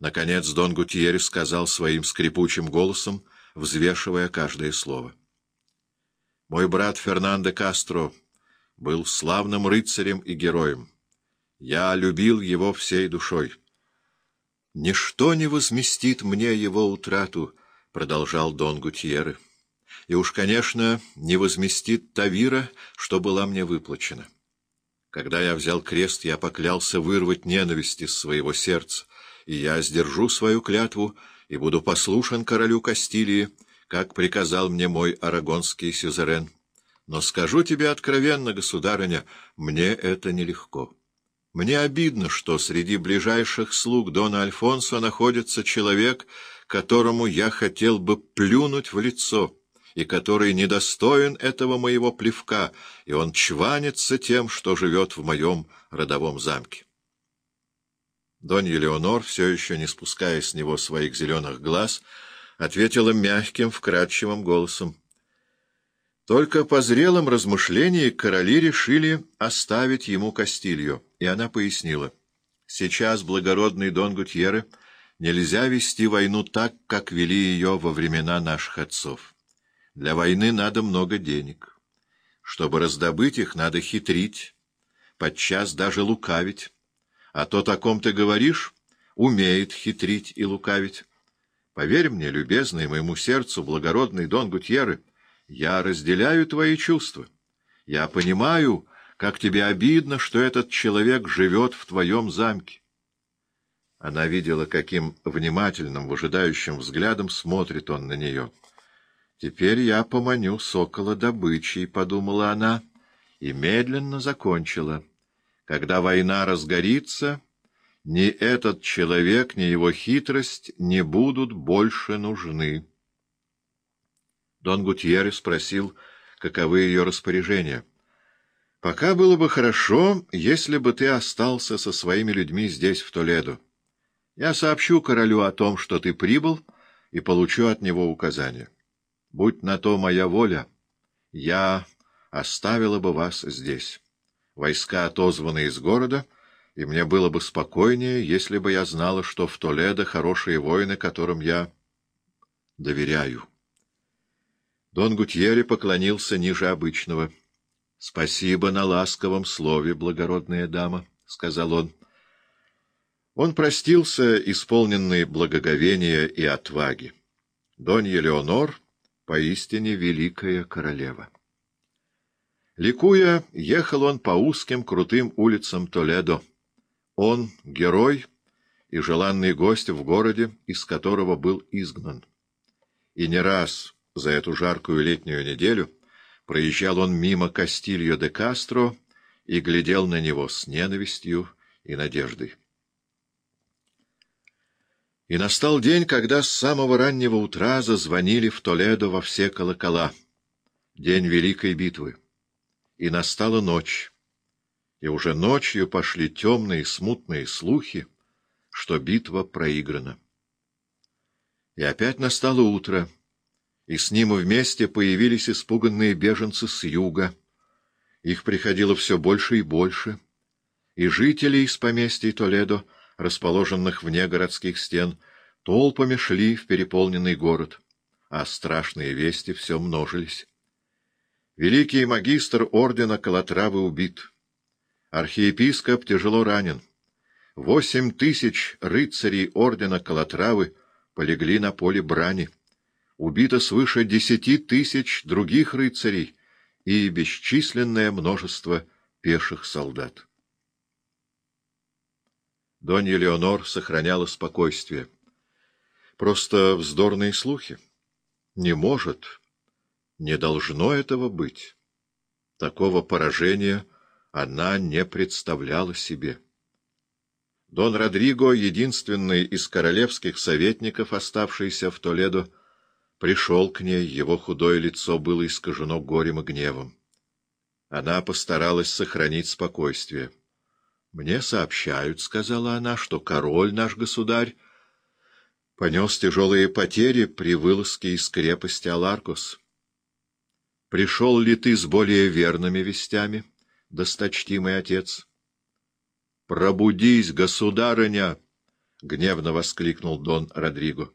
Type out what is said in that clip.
Наконец Дон Гутьерри сказал своим скрипучим голосом, взвешивая каждое слово. «Мой брат Фернандо Кастро был славным рыцарем и героем. Я любил его всей душой. Ничто не возместит мне его утрату, — продолжал Дон Гутьерре. И уж, конечно, не возместит та вира, что была мне выплачена. Когда я взял крест, я поклялся вырвать ненависть из своего сердца, и я сдержу свою клятву и буду послушен королю Кастилии, как приказал мне мой арагонский сюзерен. Но скажу тебе откровенно, государыня, мне это нелегко. Мне обидно, что среди ближайших слуг Дона Альфонсо находится человек, которому я хотел бы плюнуть в лицо, и который недостоин этого моего плевка, и он чванится тем, что живет в моем родовом замке. Донья Леонор, все еще не спуская с него своих зеленых глаз, ответила мягким, вкрадчивым голосом. Только по зрелым размышлениям короли решили оставить ему Кастилью, и она пояснила. Сейчас благородный Дон Гутьерре нельзя вести войну так, как вели ее во времена наших отцов. Для войны надо много денег. Чтобы раздобыть их, надо хитрить, подчас даже лукавить. А то, о ком ты говоришь, умеет хитрить и лукавить. Поверь мне, любезный моему сердцу, благородный Дон Гутьерре, я разделяю твои чувства. Я понимаю, как тебе обидно, что этот человек живет в твоем замке. Она видела, каким внимательным, выжидающим взглядом смотрит он на нее. «Теперь я поманю сокола добычей», — подумала она, и медленно закончила. «Когда война разгорится, ни этот человек, ни его хитрость не будут больше нужны». Дон Гутьерре спросил, каковы ее распоряжения. — Пока было бы хорошо, если бы ты остался со своими людьми здесь, в Толедо. Я сообщу королю о том, что ты прибыл, и получу от него указания. Будь на то моя воля, я оставила бы вас здесь. Войска отозваны из города, и мне было бы спокойнее, если бы я знала, что в Толедо хорошие воины, которым я доверяю. Дон Гутьерри поклонился ниже обычного. — Спасибо на ласковом слове, благородная дама, — сказал он. Он простился, исполненный благоговения и отваги. Донья Леонор поистине великая королева. Ликуя, ехал он по узким крутым улицам Толедо. Он — герой и желанный гость в городе, из которого был изгнан. И не раз за эту жаркую летнюю неделю проезжал он мимо Кастильо де Кастро и глядел на него с ненавистью и надеждой. И настал день, когда с самого раннего утра зазвонили в Толедо во все колокола. День Великой битвы. И настала ночь. И уже ночью пошли темные смутные слухи, что битва проиграна. И опять настало утро — и с ним вместе появились испуганные беженцы с юга. Их приходило все больше и больше, и жители из поместья Толедо, расположенных вне городских стен, толпами шли в переполненный город, а страшные вести все множились. Великий магистр ордена Калатравы убит. Архиепископ тяжело ранен. Восемь тысяч рыцарей ордена Калатравы полегли на поле брани убито свыше десяти тысяч других рыцарей и бесчисленное множество пеших солдат. Донья Леонор сохраняла спокойствие. Просто вздорные слухи. Не может, не должно этого быть. Такого поражения она не представляла себе. Дон Родриго, единственный из королевских советников, оставшийся в Толедо, пришел к ней, его худое лицо было искажено горем и гневом. Она постаралась сохранить спокойствие. — Мне сообщают, — сказала она, — что король наш государь понес тяжелые потери при вылазке из крепости Аларкос. Пришел ли ты с более верными вестями, досточтимый отец? — Пробудись, государыня! — гневно воскликнул Дон Родриго.